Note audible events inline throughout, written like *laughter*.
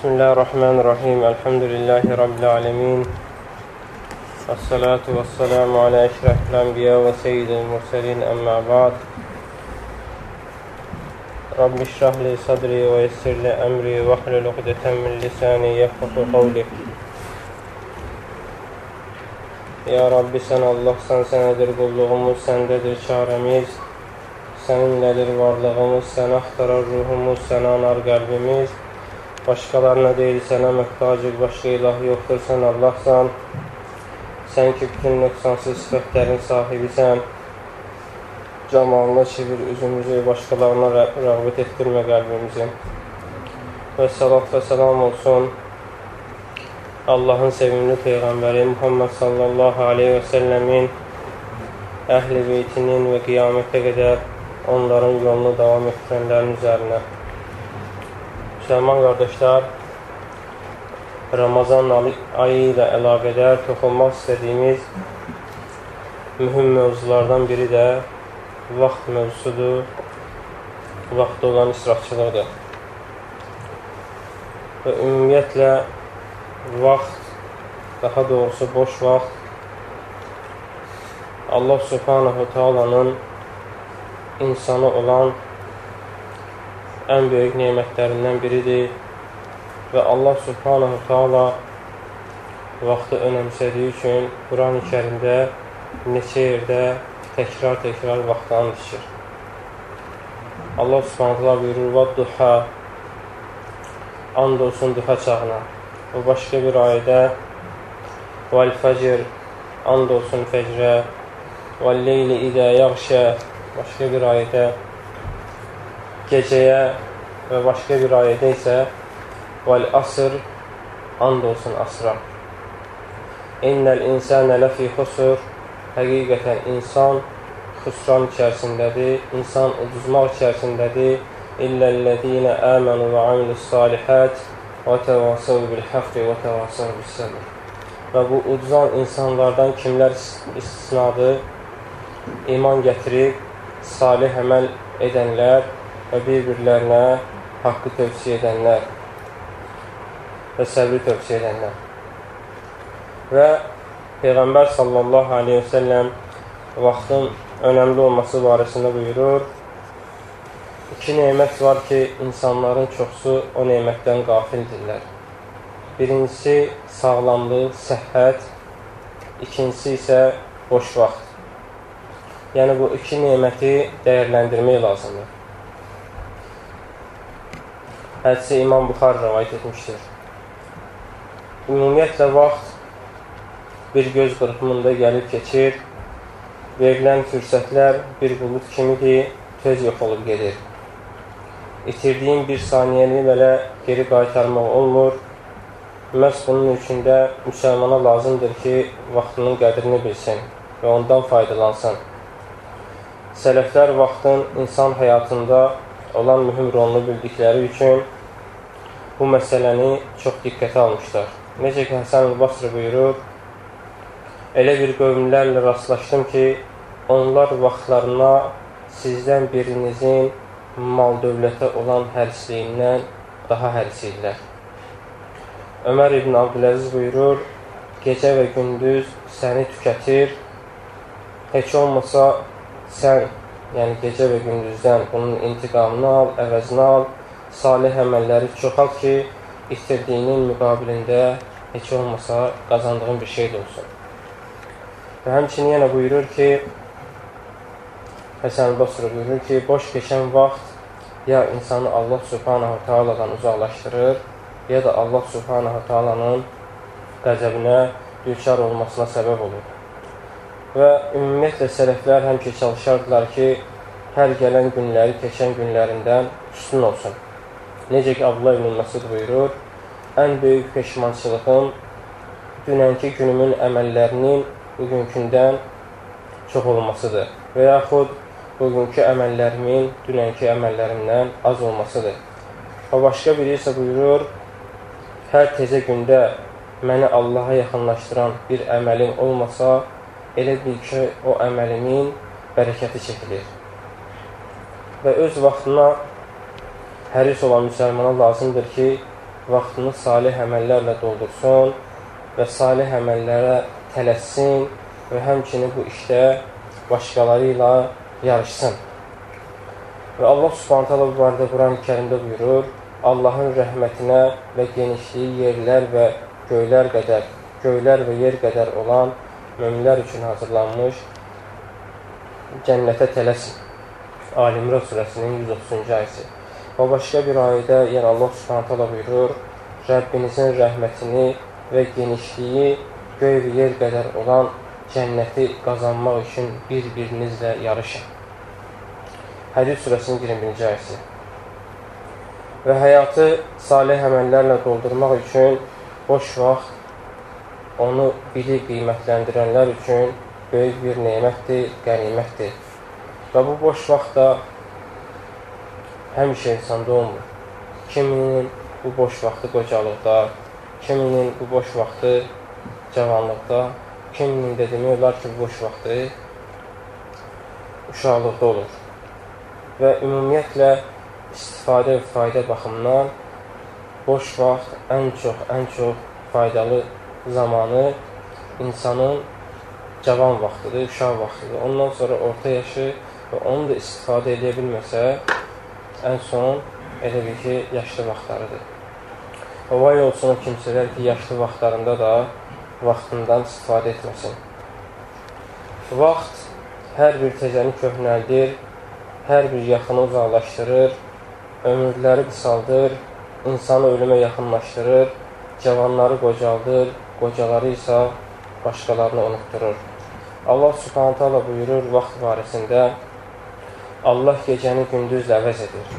Bismillahirrahmanirrahim. Elhamdülillahi Rabbil alemin. Vessalatu vesselamu ala eşrefil enbiya ve seyyidil murselin emma ba'd. Rabbi şrahli sadri ve yessirli emri ve hlul uqdeten min lisani yefkuhu qavli. Ya Rabbi sən Allahsan, sənədir qulluğumuz, səndədir çarəmiz, səninlədir varlığımız, sənə axtarar ruhumuz, sənə anar qəlbimiz, başqalarına deyil, sənə möhtacıq, başqa ilah yoxdur, sən Allahsan, sən ki, bütün nöqsansız sifətlərin sahibisən, camalına çevir üzümüzü, başqalarına rə rəğbət etdirmə qəlbimizi. Və salat və salam olsun, Allahın sevimli Peyğəmbəri Muhammed sallallahu aleyhi və səlləmin əhl-i beytinin və qiyamətə qədər onların yolunu davam etdirənlərin üzərinə. Müsəlman qardaşlar, Ramazan ayı ilə əlaqədar toxunmaq istədiyimiz mühüm mövzulardan biri də vaxt mövzusudur, vaxtda olan israfçılıqdır. Və ümumiyyətlə, vaxt, daha doğrusu boş vaxt Allah Subhanahu Taala'nın insana olan ən böyük nemətlərindən biridir və Allah Subhanahu Taala vaxtı önəmsədiyi üçün Quran-ı Kərimdə neçə yerdə təkrar-təkrar vaxtı and içir. Allah Subhanahu Taala buyurur: "Və duha" and olsun duha çağına. Və başqa bir ayədə Vəl-fəcr and olsun fəcrə Vəl-leyli idə yağşə başqa bir ayədə gecəyə və başqa bir ayədə isə Vəl-asr and olsun asra İnnəl insənə ləfi xusur Həqiqətən insan xüsran içərisindədir, insan uduzmaq içərisindədir İlləl-ləzinə əmənu və amilus salihət və təvasəv bil-həqqi və təvasəv bil-səbr. Və bu udzan insanlardan kimlər istisnadır? İman gətirib, salih əməl edənlər və bir-birlərinə haqqı tövsiyə edənlər və səbri tövsiyə edənlər. Və Peyğəmbər sallallahu aleyhi və səlləm vaxtın önəmli olması barəsində buyurur, İki nemət var ki, insanların çoxsu o nemətdən qafildirlər. Birincisi sağlamlıq, səhhət, ikincisi isə boş vaxt. Yəni, bu iki neməti dəyərləndirmək lazımdır. Hədisi İmam Buxar rəvayət etmişdir. Ümumiyyətlə, vaxt bir göz qırpımında gəlib keçir, verilən fürsətlər bir bulud kimidir, tez yox olub gedir itirdiyin bir saniyəni belə geri qaytarmaq olmur. Məhz bunun üçün də müsəlmana lazımdır ki, vaxtının qədrini bilsin və ondan faydalansın. Sələflər vaxtın insan həyatında olan mühüm rolunu bildikləri üçün bu məsələni çox diqqətə almışlar. Necə ki, Həsən Basri buyurur, elə bir qövmlərlə rastlaşdım ki, onlar vaxtlarına sizdən birinizin mal dövlətə olan hərisliyindən daha həris idilər. Ömər ibn Abdüləziz buyurur, gecə və gündüz səni tükətir, heç olmasa sən, yəni gecə və gündüzdən bunun intiqamını al, əvəzini al, salih əməlləri çoxalt ki, itirdiyinin müqabilində heç olmasa qazandığın bir şey də olsun. Və həmçinin yenə buyurur ki, Həsən Basrı buyurur ki, boş keçən vaxt ya insanı Allah Subhanahu Taala'dan uzaqlaşdırır, ya da Allah Subhanahu Taala'nın qəzəbinə düçar olmasına səbəb olur. Və ümumiyyətlə sələflər həmişə çalışardılar ki, hər gələn günləri keçən günlərindən üstün olsun. Necə ki, Abdullah ibn Məsud buyurur, ən böyük peşmançılığım dünənki günümün əməllərinin bugünkündən çox olmasıdır. Və yaxud bugünkü əməllərimin dünənki əməllərimdən az olmasıdır. Və başqa biri isə buyurur, hər tezə gündə məni Allaha yaxınlaşdıran bir əməlim olmasa, elə bil ki, o əməlimin bərəkəti çəkilir. Və öz vaxtına həris olan müsəlmana lazımdır ki, vaxtını salih əməllərlə doldursun və salih əməllərə tələssin və həmçinin bu işdə başqaları ilə yarışsın. Və Allah subhanət hala bu barədə Quran-ı kərimdə buyurur, Allahın rəhmətinə və genişliyi yerlər və göylər qədər, göylər və yer qədər olan möminlər üçün hazırlanmış cənnətə tələsin. Alimrə surəsinin 130-cu ayəsi. Və başqa bir ayədə, yəni Allah Subhanahu taala buyurur: Rəbbinizin rəhmətini və genişliyi göy və yer qədər olan cənnəti qazanmaq üçün bir-birinizlə yarışın. Hədid surəsinin 21-ci ayəsi. Və həyatı salih əməllərlə doldurmaq üçün boş vaxt onu bilib qiymətləndirənlər üçün böyük bir nemətdir, qənimətdir. Və bu boş vaxtda həmişə insanda olmur. Kiminin bu boş vaxtı qocalıqda, kiminin bu boş vaxtı cavanlıqda, kiminin də demək olar ki, boş vaxtı uşaqlıqda olur. Və ümumiyyətlə istifadə və fayda baxımından boş vaxt ən çox, ən çox faydalı zamanı insanın cavan vaxtıdır, uşaq vaxtıdır. Ondan sonra orta yaşı və onu da istifadə edə bilməsə, ən son elə bil ki, yaşlı vaxtlarıdır. Vay olsun o kimsələr ki, yaşlı vaxtlarında da vaxtından istifadə etməsin. Vaxt hər bir tezəni köhnəldir, hər bir yaxını uzaqlaşdırır, ömürləri qısaldır, insanı ölümə yaxınlaşdırır, cavanları qocaldır, qocaları isə başqalarını unutturur. Allah subhanətə Allah buyurur vaxt barəsində, Allah gecəni gündüzlə əvəz edir.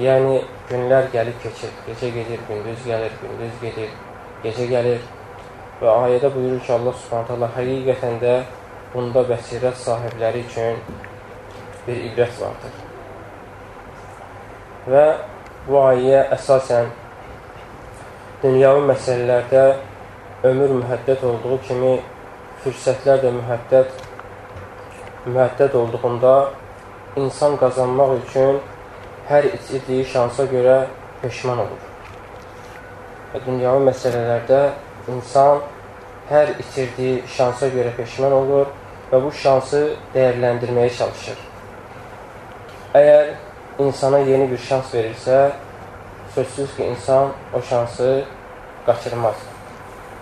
Yəni, günlər gəlib keçir, gecə gedir, gündüz gəlir, gündüz gedir, gecə gəlir. Və ayədə buyurur ki, Allah subhanət Allah həqiqətən də bunda bəsirət sahibləri üçün bir ibrət vardır. Və bu ayəyə əsasən dünyavi məsələlərdə ömür mühəddət olduğu kimi fürsətlər də mühəddət, mühəddət olduğunda insan qazanmaq üçün hər itirdiyi şansa görə peşman olur. Və dünyavi məsələlərdə insan hər itirdiyi şansa görə peşman olur və bu şansı dəyərləndirməyə çalışır. Əgər insana yeni bir şans verilsə, sözsüz ki, insan o şansı qaçırmaz.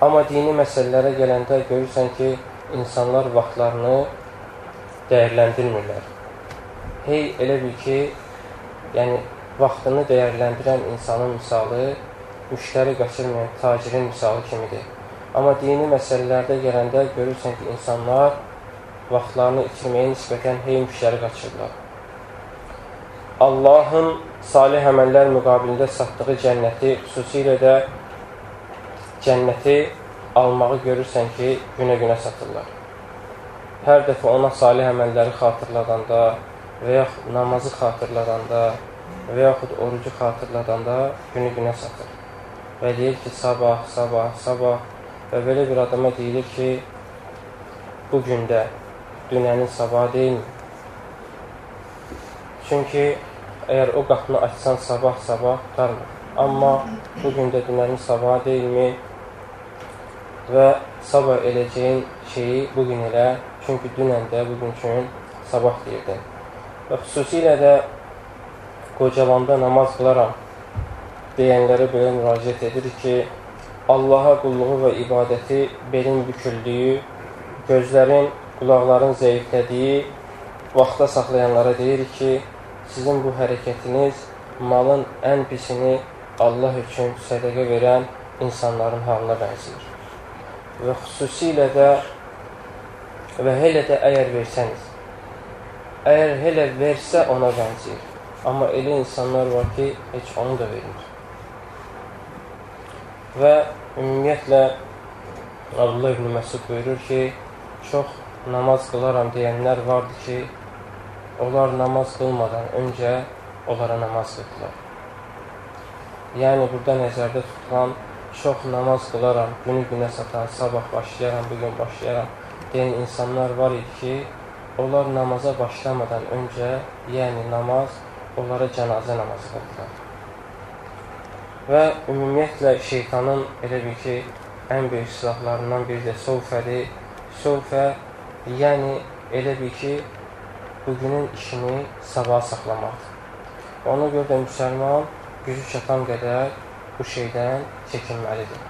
Amma dini məsələlərə gələndə görürsən ki, insanlar vaxtlarını dəyərləndirmirlər hey elə bil ki, yəni vaxtını dəyərləndirən insanın misalı müştəri qaçırmayan tacirin misalı kimidir. Amma dini məsələlərdə gələndə görürsən ki, insanlar vaxtlarını itirməyə nisbətən hey müştəri qaçırırlar. Allahın salih əməllər müqabilində satdığı cənnəti, xüsusilə də cənnəti almağı görürsən ki, günə-günə satırlar. Hər dəfə ona salih əməlləri xatırladanda, və yaxud namazı xatırladanda və yaxud orucu xatırladanda günü günə satır. Və deyir ki, sabah, sabah, sabah və belə bir adama deyilir ki, bu gündə dünənin sabah deyilmi? Çünki əgər o qapını açsan sabah, sabah tutarmır. Amma bu gündə dünənin sabah deyilmi? Və sabah eləcəyin şeyi bugün elə, çünki dünən də bugün üçün sabah deyirdin. Və xüsusilə də qocalanda namaz qılaram deyənlərə belə müraciət edir ki, Allaha qulluğu və ibadəti belin büküldüyü, gözlərin, qulaqların zəiflədiyi vaxta saxlayanlara deyir ki, sizin bu hərəkətiniz malın ən pisini Allah üçün sədəqə verən insanların halına bənzəyir. Və xüsusilə də və hələ də əgər versəniz, Əgər hələ versə ona bənzəyir. Amma elə insanlar var ki, heç onu da vermir. Və ümumiyyətlə Allah ibn Məsud buyurur ki, çox namaz qılaram deyənlər vardır ki, onlar namaz qılmadan öncə onlara namaz qıldılar. Yəni, burada nəzərdə tutulan çox namaz qılaram, günü günə satan, sabah başlayaram, bugün başlayaram deyən insanlar var idi ki, onlar namaza başlamadan öncə, yəni namaz, onlara cənazə namazı qıldılar. Və ümumiyyətlə şeytanın elə bir ki, ən böyük silahlarından biri də sovfədir. Sovfə, yəni elə bir ki, bugünün işini sabaha saxlamaqdır. Ona görə də müsəlman gücü çatan qədər bu şeydən çəkinməlidir.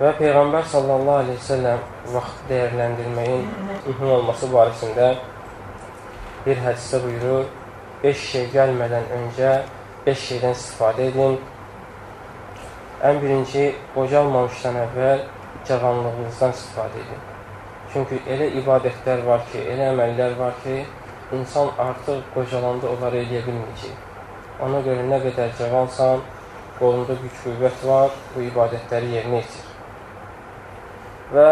Və Peyğəmbər sallallahu aleyhi ve sellem vaxt dəyərləndirməyin mühüm olması barəsində bir hədisdə buyurur, 5 şey gəlmədən öncə 5 şeydən istifadə edin. Ən birinci, qocalmamışdan əvvəl cavanlığınızdan istifadə edin. Çünki elə ibadətlər var ki, elə əməllər var ki, insan artıq qocalanda onları eləyə bilməyəcək. Ona görə nə qədər cavansan, qolunda güc qüvvət var, bu ibadətləri yerinə yetir. Və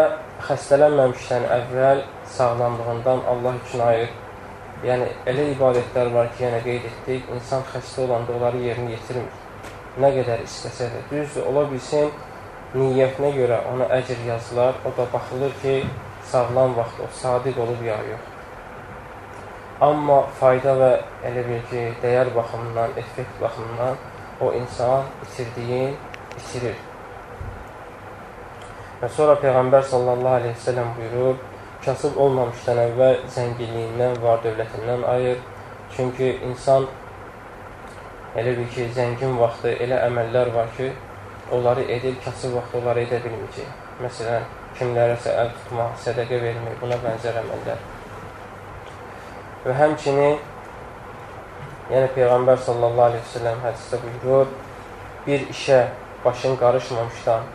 xəstələnməmişdən əvvəl sağlamlığından Allah üçün ayır. Yəni, elə ibadətlər var ki, yəni qeyd etdik, insan xəstə olanda onları yerinə yetirmir. Nə qədər istəsə də. Düzdür, ola bilsin, niyyətinə görə ona əcr yazılar, o da baxılır ki, sağlam vaxt o sadiq olub ya yox. Amma fayda və elə bir ki, dəyər baxımından, effekt baxımından o insan itirdiyin itirir. Və sonra Peyğəmbər sallallahu aleyhi ve sellem buyurur, kasıb olmamışdan əvvəl zənginliyindən, var dövlətindən ayır. Çünki insan elə bir ki, zəngin vaxtı elə əməllər var ki, onları edir, kasıb vaxtı onları edə bilməyəcək. Məsələn, kimlərəsə əl tutmaq, sədəqə vermək, buna bənzər əməllər. Və həmçinin, yəni Peyğəmbər sallallahu aleyhi ve sellem hədisdə buyurur, bir işə başın qarışmamışdan,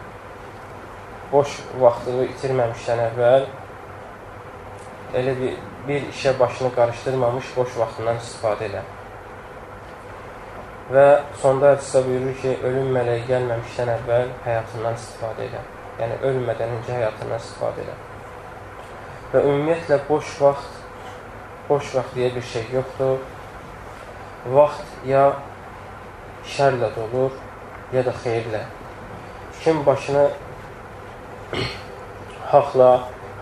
boş vaxtını itirməmişdən əvvəl, elə bir, bir işə başını qarışdırmamış boş vaxtından istifadə elə. Və sonda hədisdə buyurur ki, ölüm mələyi gəlməmişdən əvvəl həyatından istifadə elə. Yəni, ölmədən öncə həyatından istifadə elə. Və ümumiyyətlə, boş vaxt boş vaxt deyə bir şey yoxdur. Vaxt ya şərlə dolur, ya da xeyirlə. Kim başını *clears throat* haqla,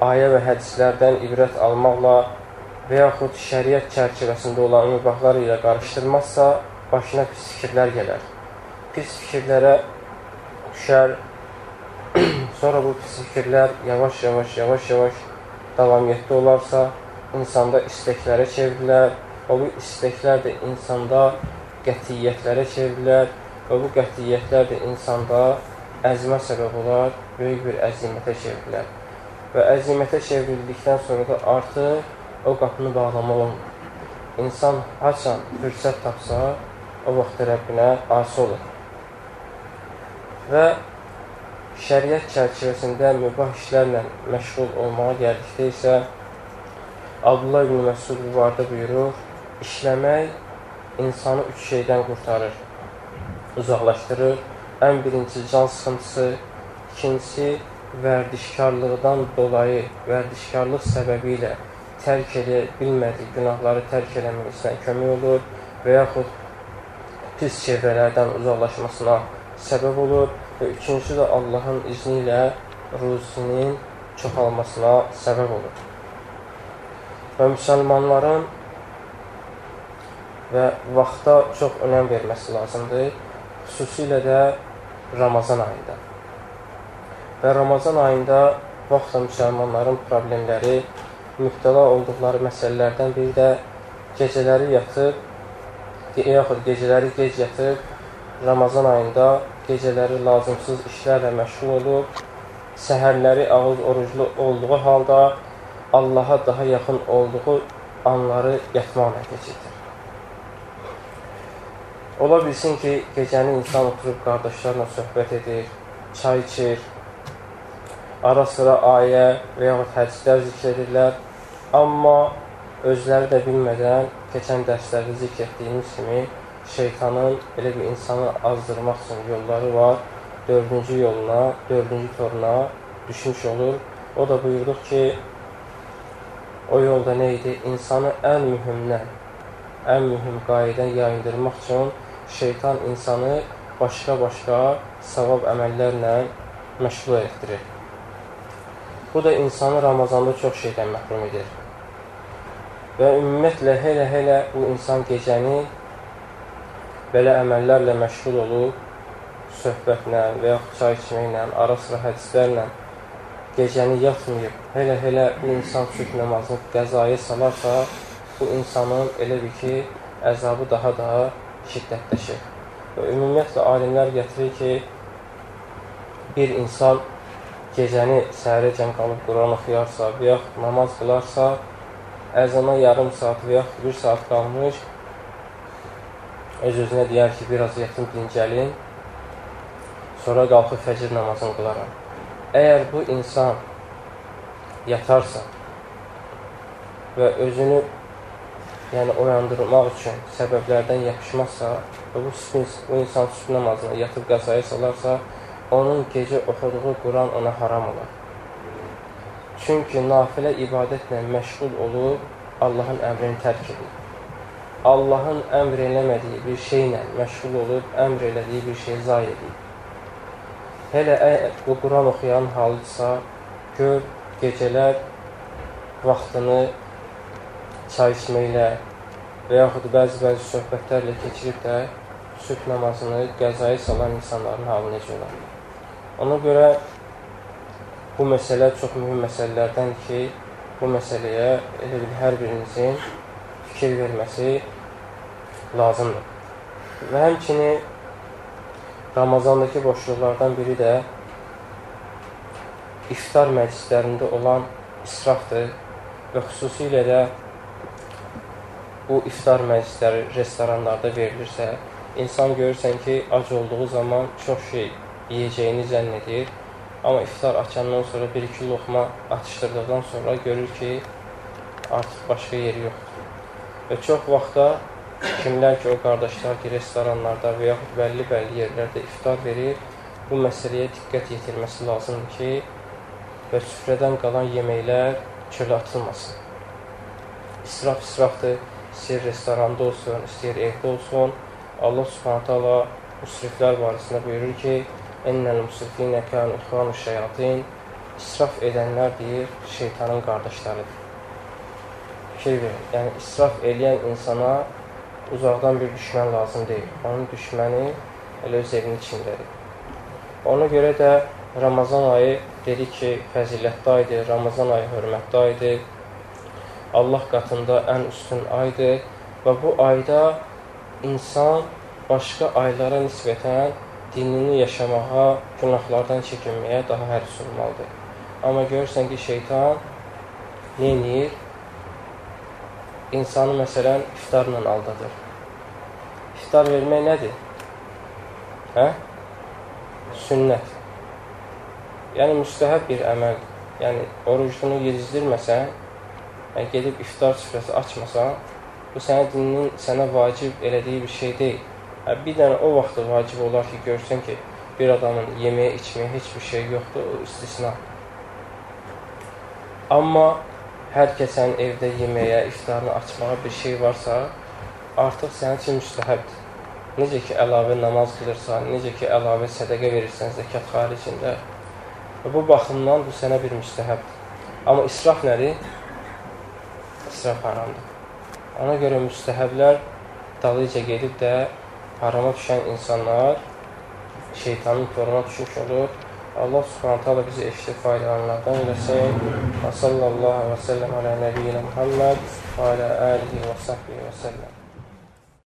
ayə və hədislərdən ibrət almaqla və yaxud şəriət çərçivəsində olan mübahlar ilə qarışdırmazsa, başına pis fikirlər gələr. Pis fikirlərə düşər, sonra bu pis fikirlər yavaş-yavaş, yavaş-yavaş davamiyyətdə olarsa, insanda istəklərə çevrilər və bu istəklər də insanda qətiyyətlərə çevrilər və bu qətiyyətlər də insanda əzmə səbəb olar, böyük bir əzimətə çevrilər. Və əzimətə çevrildikdən sonra da artıq o qapını bağlamaq olmur. İnsan haçan fürsət tapsa, o vaxt Rəbbinə asi olur. Və şəriət çərçivəsində mübah işlərlə məşğul olmağa gəldikdə isə Abdullah ibn Məsud bu barədə buyurur, işləmək insanı üç şeydən qurtarır, uzaqlaşdırır. Ən birinci can sıxıntısı, ikincisi vərdişkarlıqdan dolayı, vərdişkarlıq səbəbi ilə tərk edə bilmədiyi günahları tərk eləməsinə kömək olur və yaxud pis çevrələrdən uzaqlaşmasına səbəb olur və üçüncüsü də Allahın izni ilə ruzinin çoxalmasına səbəb olur və müsəlmanların və vaxta çox önəm verməsi lazımdır. Xüsusilə də Ramazan ayında. Və Ramazan ayında vaxtla müsəlmanların problemləri, mübtəla olduqları məsələlərdən biri də gecələri yatıb, yaxud gecələri gec yatıb, Ramazan ayında gecələri lazımsız işlərlə məşğul olub, səhərləri ağız oruclu olduğu halda Allaha daha yaxın olduğu anları yatmaqla keçirdir. Ola bilsin ki, gecəni insan oturub qardaşlarla söhbət edir, çay içir, ara sıra ayə və yaxud hədislər zikr edirlər, amma özləri də bilmədən keçən dərslərdə zikr etdiyimiz kimi şeytanın belə bir insanı azdırmaq üçün yolları var. Dördüncü yoluna, dördüncü toruna düşmüş olur. O da buyurduq ki, O yolda nə idi? İnsanı ən mühümdən, ən mühüm qayədən yayındırmaq üçün şeytan insanı başqa-başqa savab əməllərlə məşğul etdirir. Bu da insanı Ramazanda çox şeydən məhrum edir. Və ümumiyyətlə, hələ-hələ bu insan gecəni belə əməllərlə məşğul olub, söhbətlə və yaxud çay içməklə, ara sıra hədislərlə gecəni yatmayıb, bu insan sübh namazını qəzaya salarsa, bu insanın elə bir ki, əzabı daha da şiddətləşir. Və ümumiyyətlə, alimlər gətirir ki, bir insan gecəni səhərəcən qalıb Quran oxuyarsa və yaxud namaz qılarsa, əzana yarım saat və yaxud bir saat qalmış, öz-özünə deyər ki, biraz yatım dincəlin, sonra qalxıb fəcr namazını qılaram. Əgər bu insan yatarsa və özünü yəni oyandırmaq üçün səbəblərdən yapışmazsa və bu, bu insan sübh namazına yatıb qəzaya salarsa, onun gecə oxuduğu Quran ona haram olar. Çünki nafilə ibadətlə məşğul olub, Allahın əmrini tərk edir. Allahın əmr eləmədiyi bir şeylə məşğul olub, əmr elədiyi bir şeyi zay edir. Hələ bu Quran oxuyan halıdsa, gör gecələr vaxtını çay içməklə və yaxud bəzi-bəzi söhbətlərlə keçirib də sübh namazını qəzaya salan insanların halı necə olar? Ona görə bu məsələ çox mühüm məsələlərdən ki, bu məsələyə hər birinizin fikir verməsi lazımdır. Və həmçini Ramazandakı boşluqlardan biri də iftar məclislərində olan israfdır və xüsusilə də bu iftar məclisləri restoranlarda verilirsə, insan görürsən ki, ac olduğu zaman çox şey yeyəcəyini zənn edir Amma iftar açandan sonra bir-iki loxma atışdırdıqdan sonra görür ki, artıq başqa yeri yoxdur. Və çox vaxtda kimlər ki, o qardaşlar ki, restoranlarda və yaxud bəlli-bəlli yerlərdə iftar verir, bu məsələyə diqqət yetirməsi lazımdır ki, və süfrədən qalan yeməklər çölə atılmasın. İsraf israfdır, istəyir restoranda olsun, istəyir evdə olsun. Allah subhanət hala müsriflər barəsində buyurur ki, Ennəl musrifinə kanu ixvanu şeyatin İsraf edənlər deyir, şeytanın qardaşlarıdır. Fikir verin, yəni israf eləyən insana uzaqdan bir düşmən lazım deyil. Onun düşməni elə öz evinin içindədir. Ona görə də Ramazan ayı dedi ki, fəzilətli aydır, Ramazan ayı hörmətli aydır, Allah qatında ən üstün aydır və bu ayda insan başqa aylara nisbətən dinini yaşamağa, günahlardan çəkinməyə daha həris olmalıdır. Amma görürsən ki, şeytan nə edir? İnsanı məsələn iftarla aldadır. İftar vermək nədir? Hə? Sünnət. Yəni, müstəhəb bir əməl. Yəni, orucunu yedizdirməsən, yəni, gedib iftar süfrəsi açmasan, bu sənə dinin sənə vacib elədiyi bir şey deyil. Bir dənə o vaxt vacib olar ki, görsən ki, bir adamın yeməyə, içməyə heç bir şey yoxdur, o istisna. Amma hər kəsən evdə yeməyə, iftarını açmağa bir şey varsa, artıq sənin üçün müstəhəbdir. Necə ki, əlavə namaz qılırsan, necə ki, əlavə sədəqə verirsən zəkat xaricində. Və bu baxımdan bu sənə bir müstəhəbdir. Amma israf nədir? İsraf haramdır. Ona görə müstəhəblər dalıca gedib də harama düşən insanlar şeytanın toruna düşmüş olur. Allah subhanət hala bizi eşitib faydalanlardan eləsin. Və sallallahu və səlləm alə nəbiyyinə Muhammed və alə əlihi və səhbihi və səlləm.